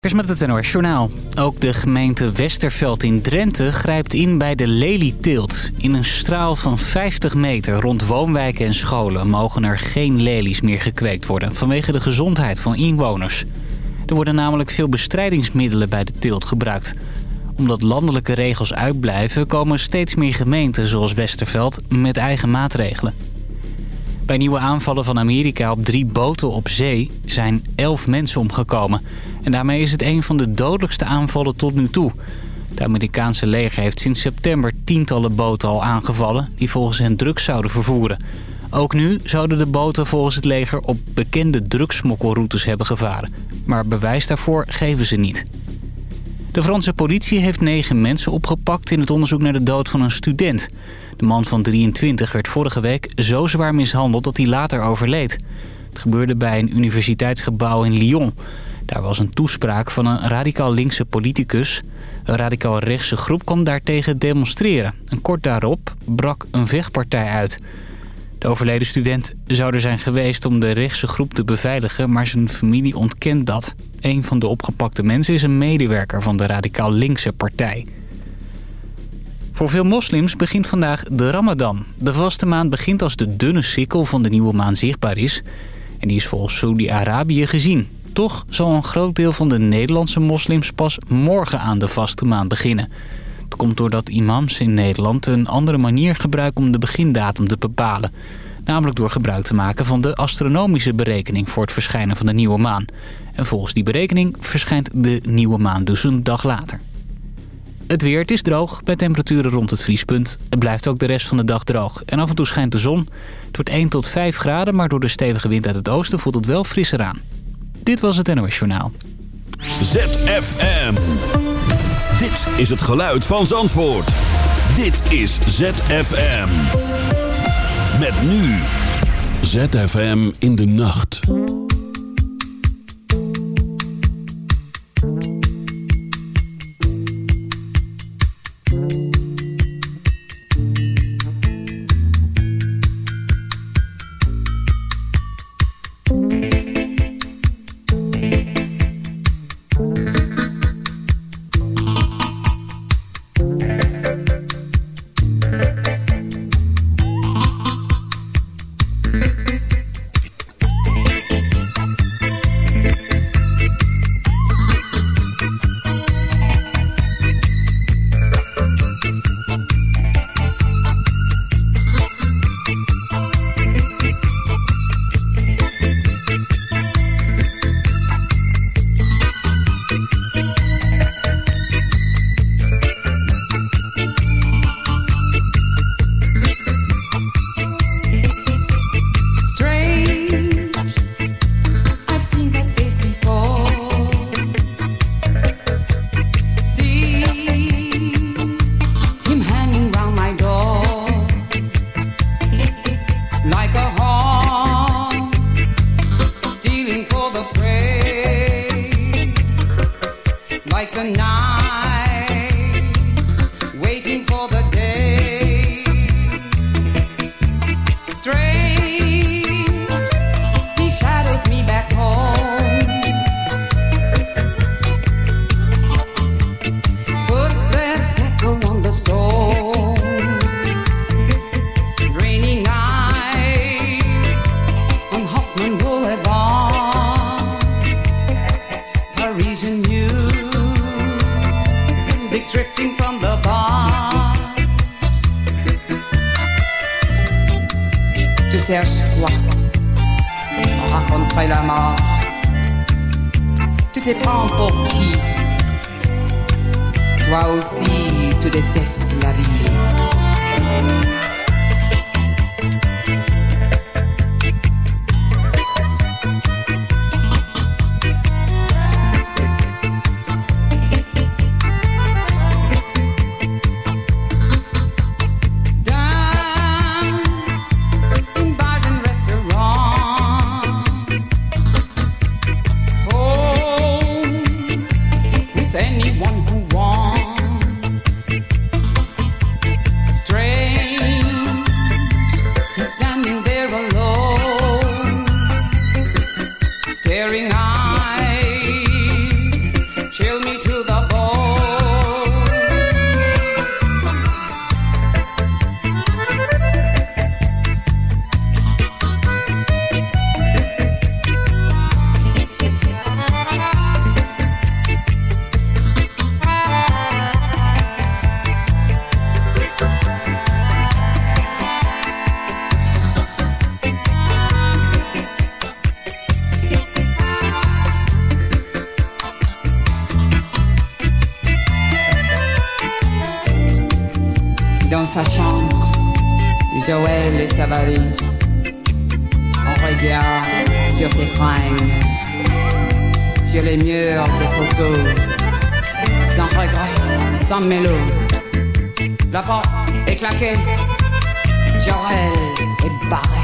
Met het NOS Journaal. Ook de gemeente Westerveld in Drenthe grijpt in bij de lelieteelt. In een straal van 50 meter rond woonwijken en scholen... mogen er geen lelies meer gekweekt worden... vanwege de gezondheid van inwoners. Er worden namelijk veel bestrijdingsmiddelen bij de teelt gebruikt. Omdat landelijke regels uitblijven... komen steeds meer gemeenten zoals Westerveld met eigen maatregelen. Bij nieuwe aanvallen van Amerika op drie boten op zee zijn elf mensen omgekomen. En daarmee is het een van de dodelijkste aanvallen tot nu toe. Het Amerikaanse leger heeft sinds september tientallen boten al aangevallen... die volgens hen drugs zouden vervoeren. Ook nu zouden de boten volgens het leger op bekende drugssmokkelroutes hebben gevaren. Maar bewijs daarvoor geven ze niet. De Franse politie heeft negen mensen opgepakt in het onderzoek naar de dood van een student... De man van 23 werd vorige week zo zwaar mishandeld dat hij later overleed. Het gebeurde bij een universiteitsgebouw in Lyon. Daar was een toespraak van een radicaal linkse politicus. Een radicaal rechtse groep kwam daartegen demonstreren. En kort daarop brak een vechtpartij uit. De overleden student zou er zijn geweest om de rechtse groep te beveiligen... maar zijn familie ontkent dat. Een van de opgepakte mensen is een medewerker van de radicaal linkse partij. Voor veel moslims begint vandaag de Ramadan. De vaste maand begint als de dunne sikkel van de nieuwe maan zichtbaar is. En die is volgens Saudi-Arabië gezien. Toch zal een groot deel van de Nederlandse moslims pas morgen aan de vaste maand beginnen. Dat komt doordat imams in Nederland een andere manier gebruiken om de begindatum te bepalen. Namelijk door gebruik te maken van de astronomische berekening voor het verschijnen van de nieuwe maan. En volgens die berekening verschijnt de nieuwe maan dus een dag later. Het weer, het is droog, bij temperaturen rond het vriespunt. Het blijft ook de rest van de dag droog. En af en toe schijnt de zon. Het wordt 1 tot 5 graden, maar door de stevige wind uit het oosten voelt het wel frisser aan. Dit was het NOS Journaal. ZFM. Dit is het geluid van Zandvoort. Dit is ZFM. Met nu. ZFM in de nacht. te prends pour qui Toi aussi, tu détestes la vie. On regarde sur ses fringues, sur les murs des photos, sans regret, sans mélo. La porte est claquée, Joël est barré.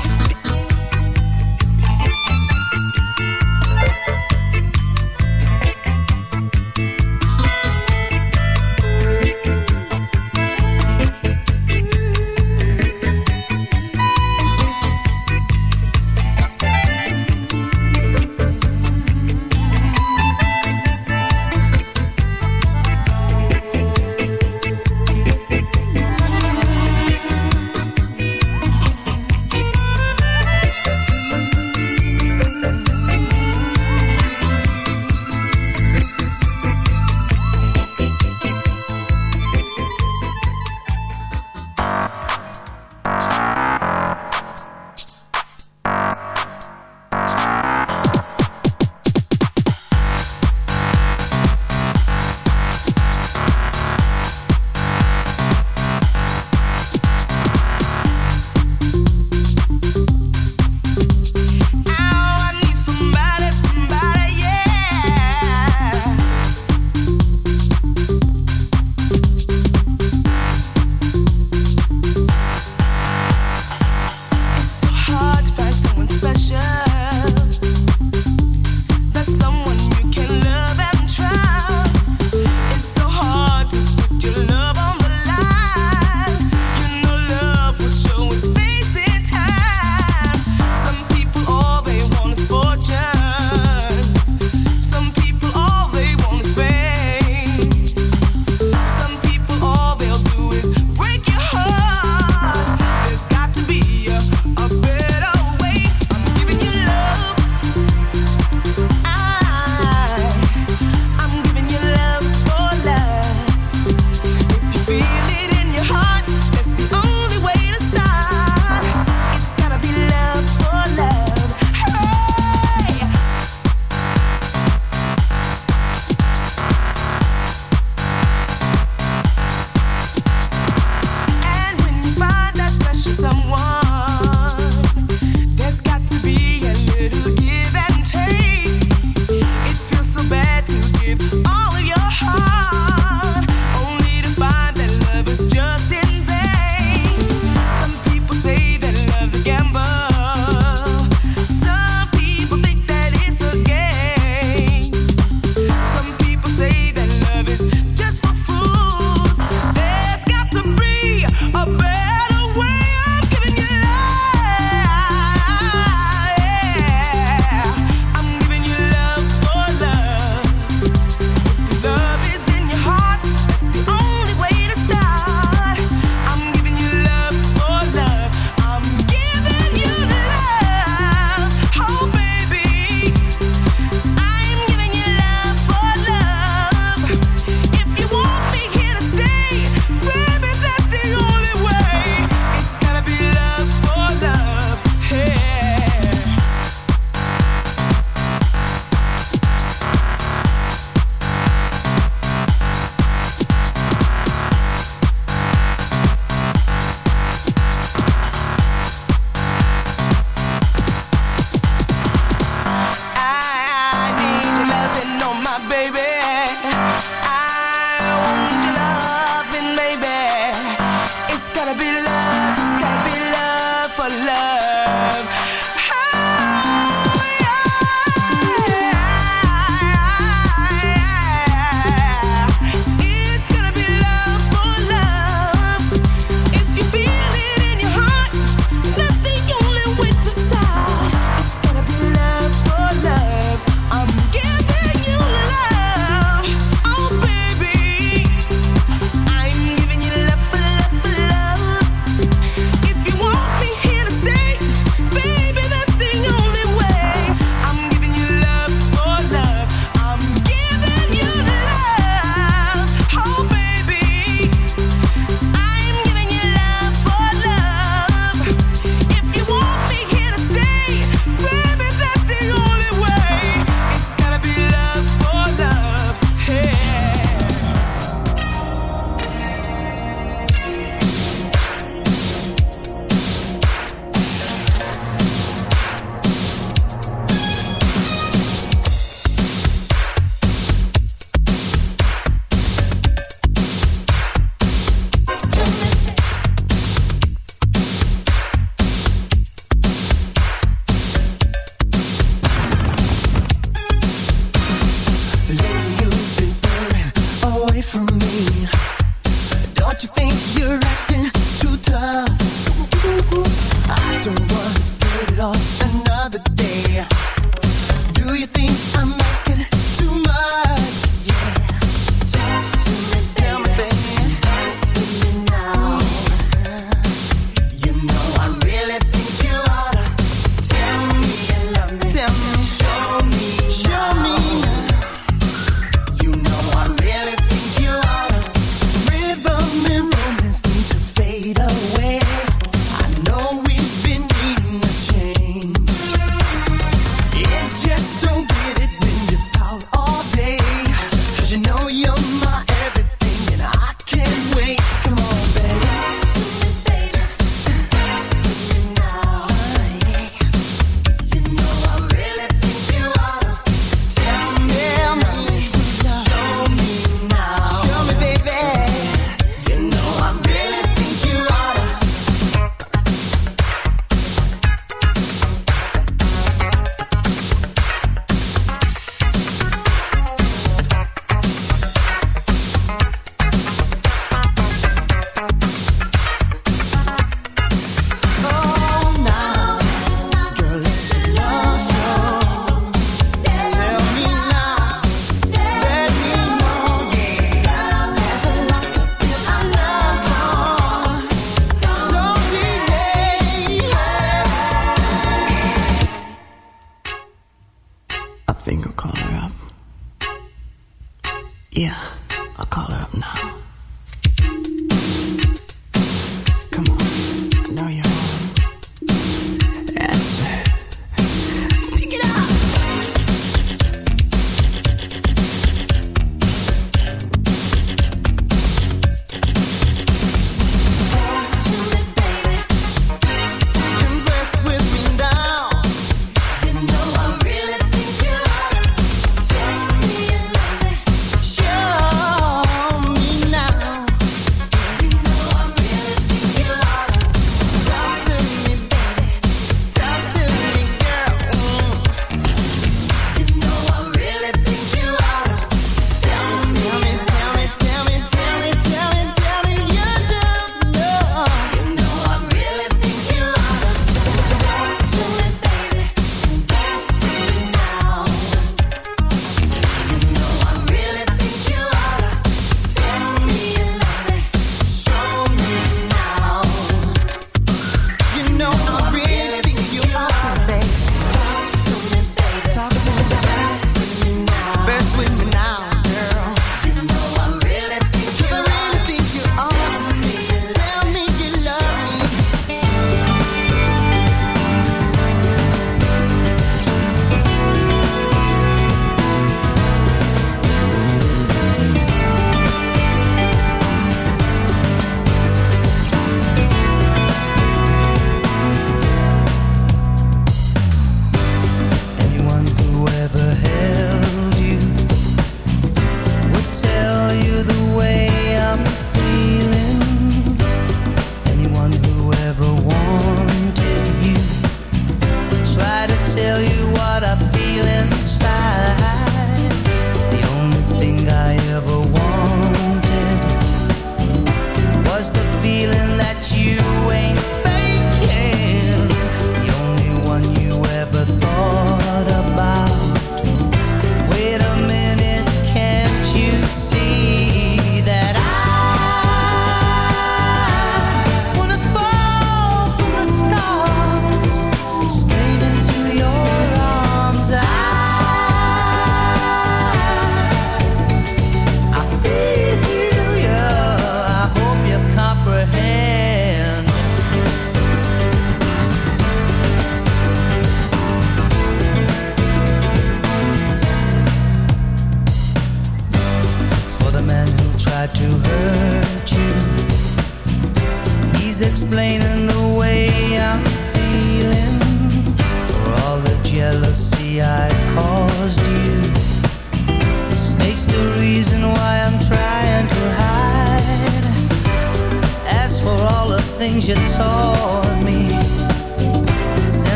be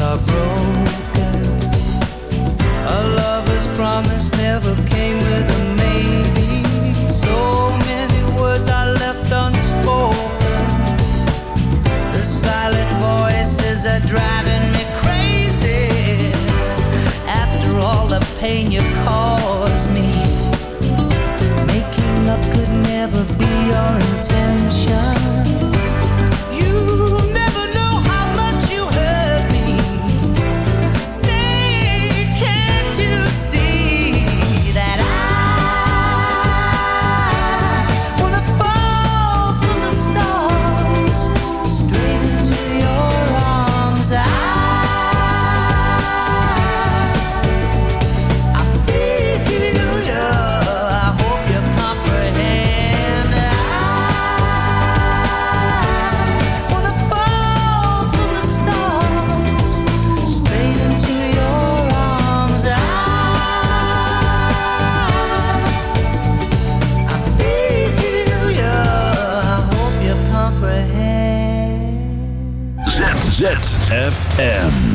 are broken. A lover's promise never came with a maybe. So many words are left unspoken. The silent voices are driving me crazy. After all the pain you caused me, making up could never be your intention. ZFM.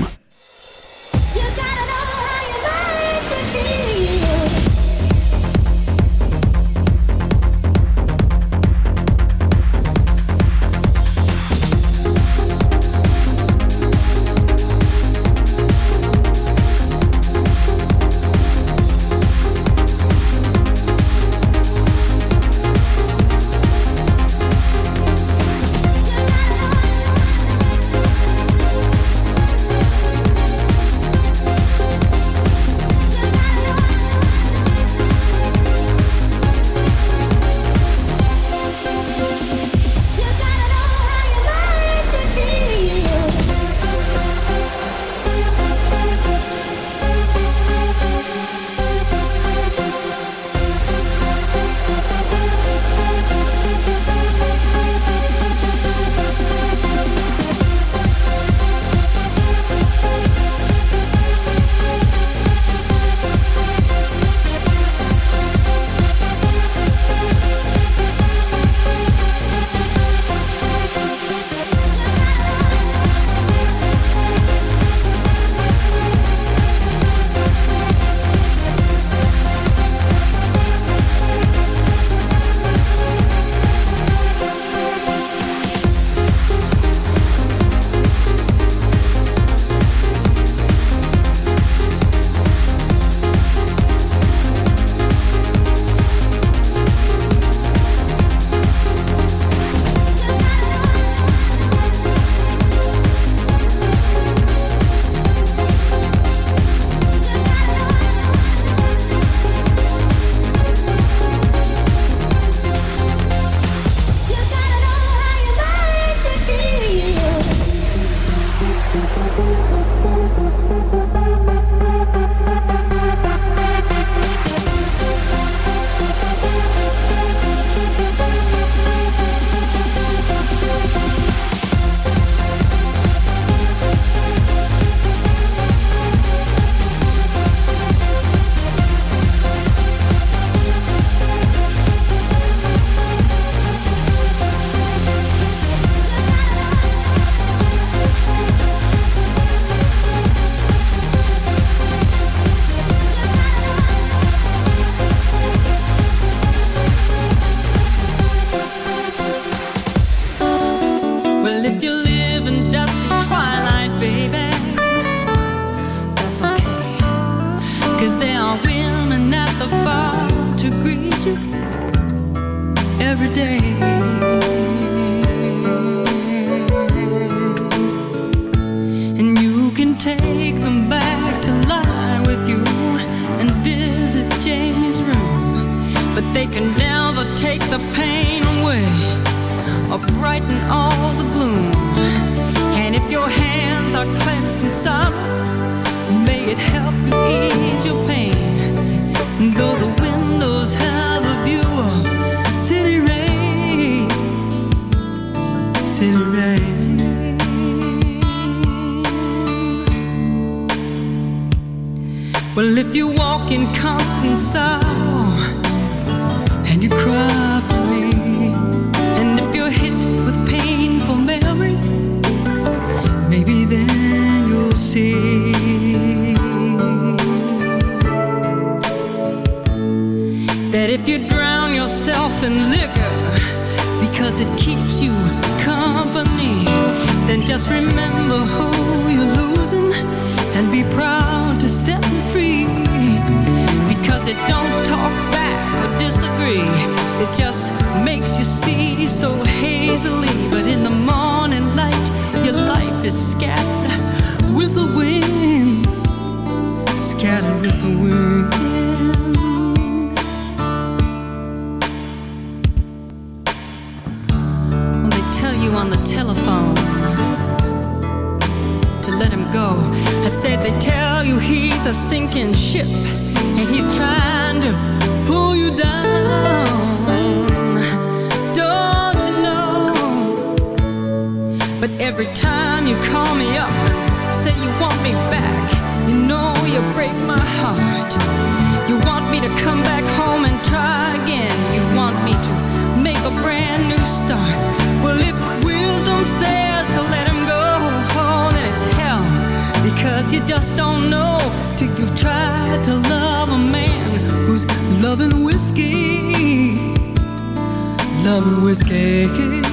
ship. rum and whiskey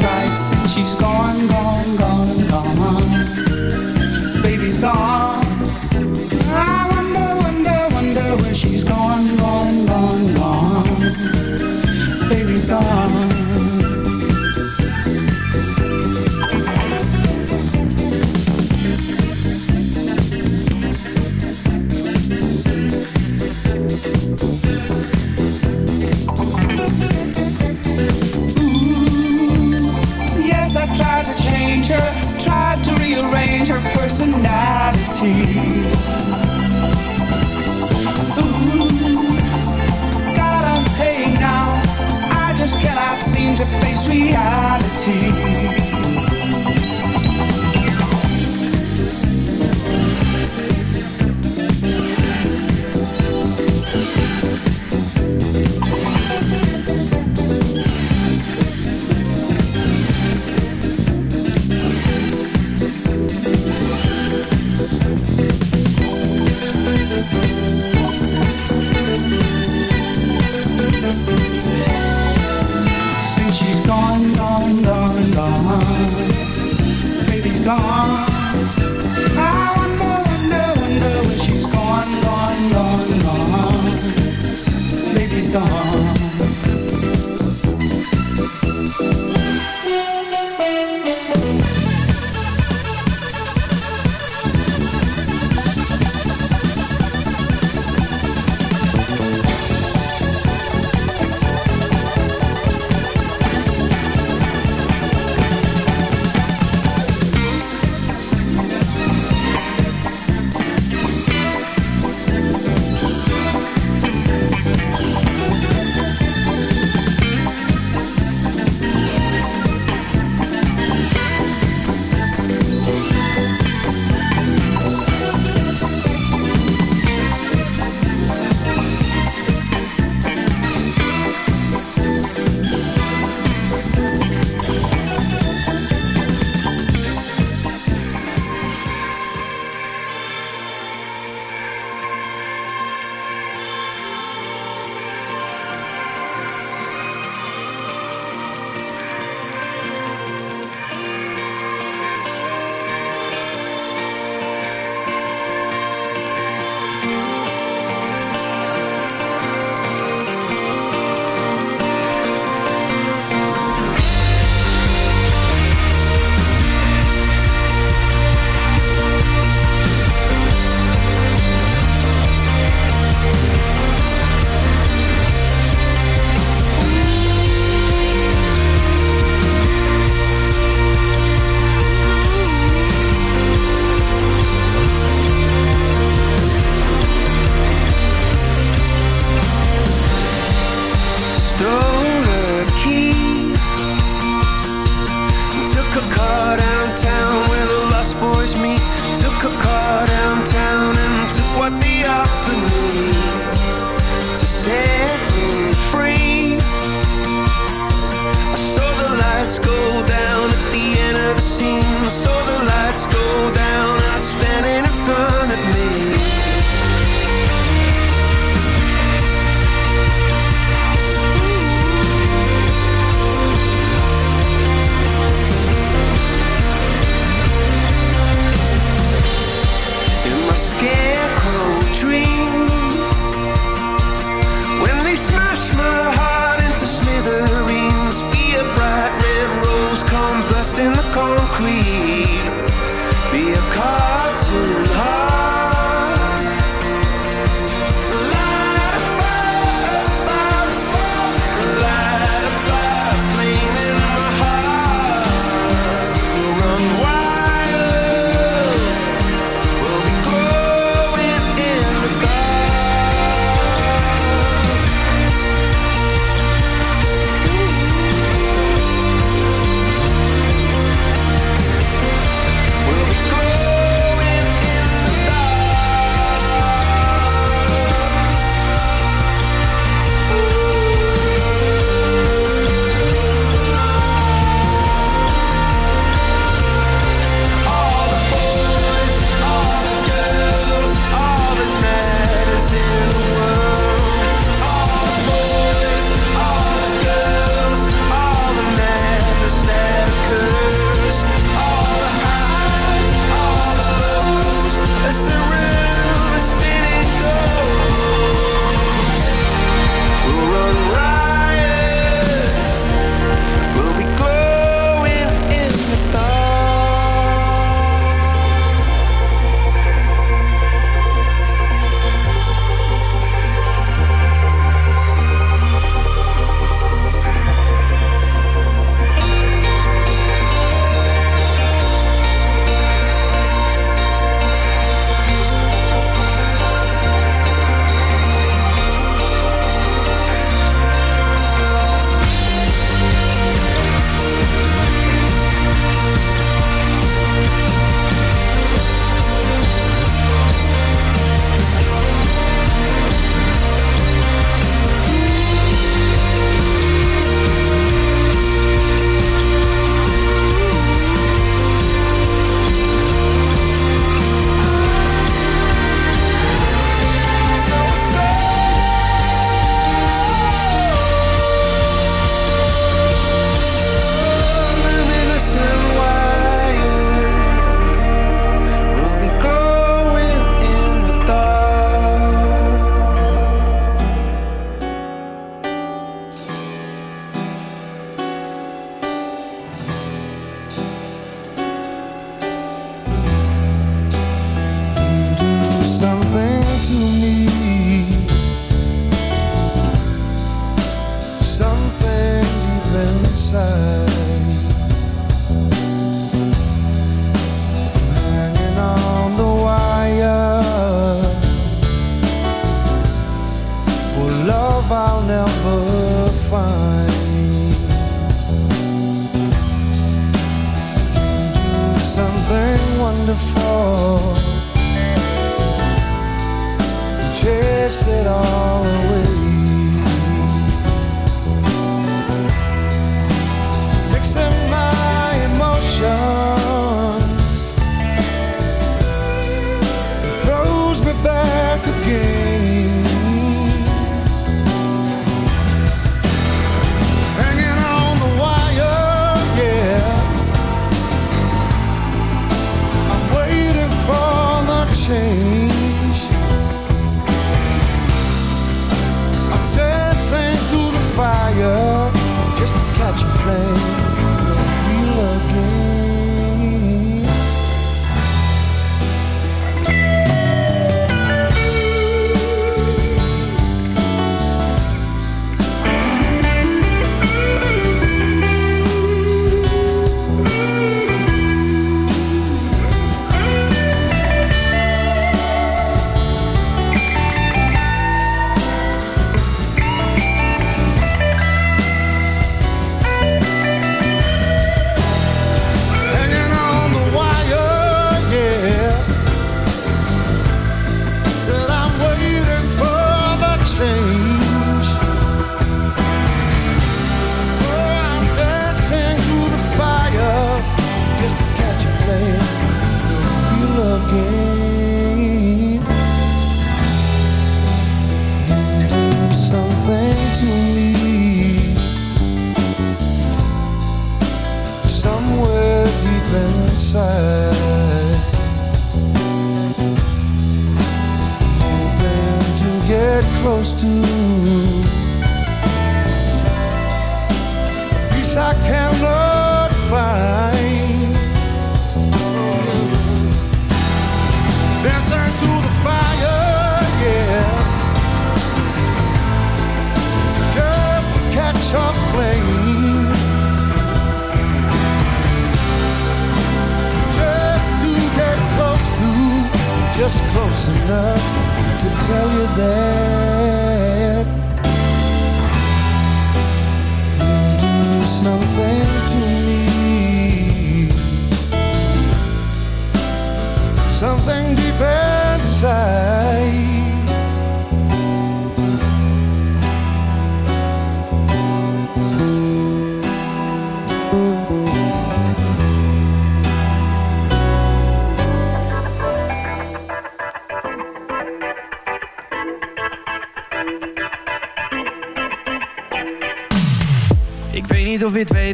be right since she's gone, gone, gone, gone. Baby's gone.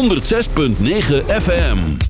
106.9 FM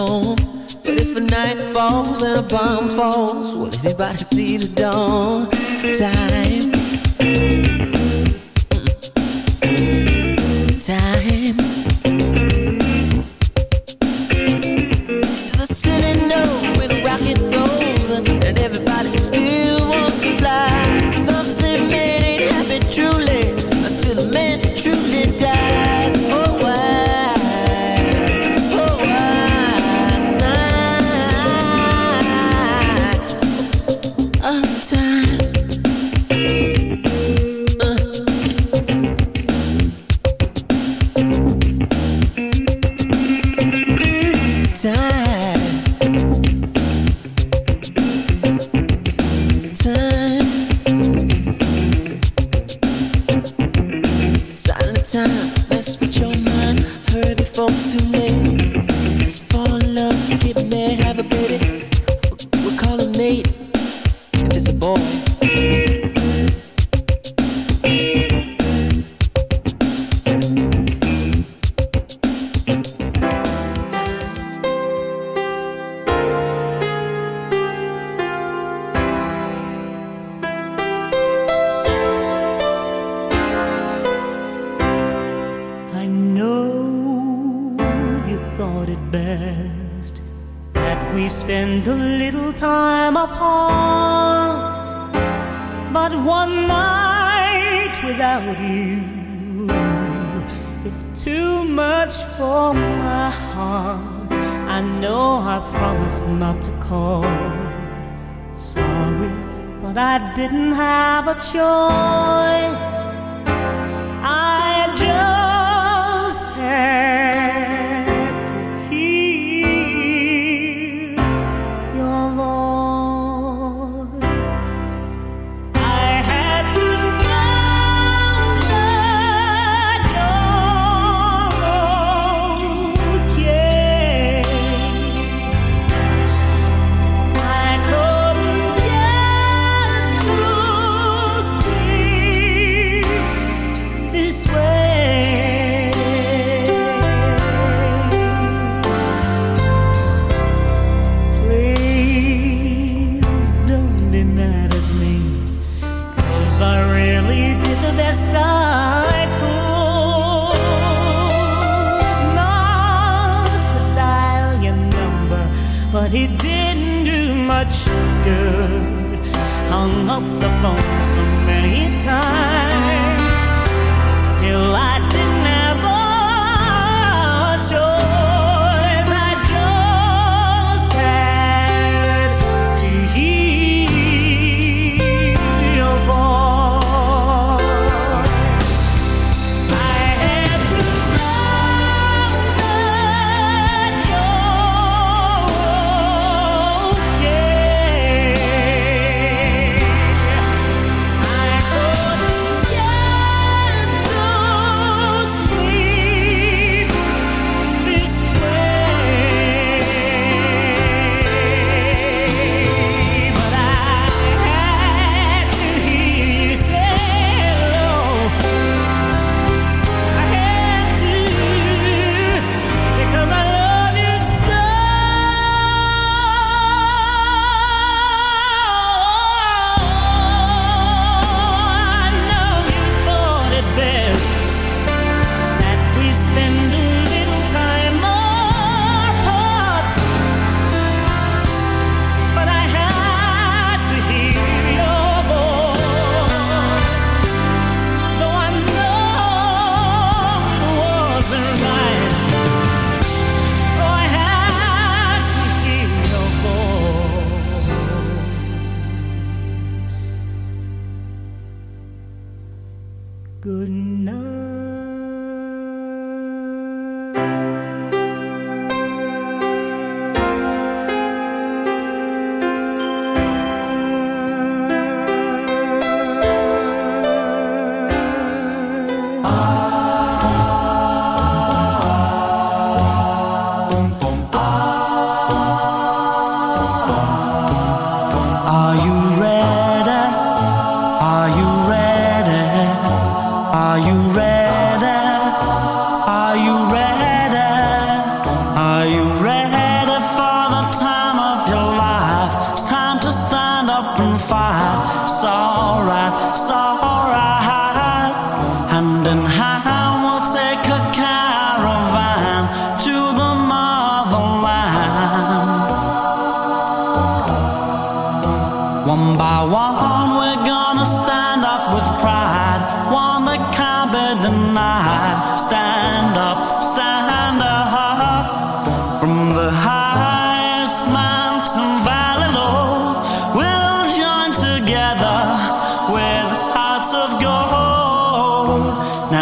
But if a night falls and a bomb falls, will everybody see the dawn? Time.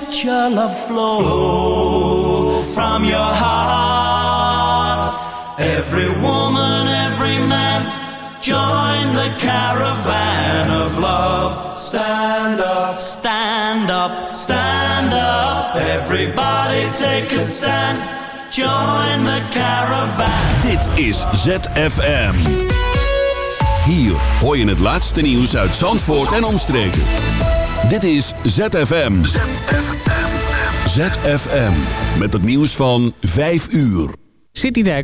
Let your love flow from your heart? Every woman, every man, join the caravan of love. Stand up, stand up, stand up. Everybody take a stand. Join the caravan. Dit is ZFM. Hier hoor je het laatste nieuws uit Zandvoort en omstreken. Dit is ZFM. ZFM. Met het nieuws van 5 uur. Citydijk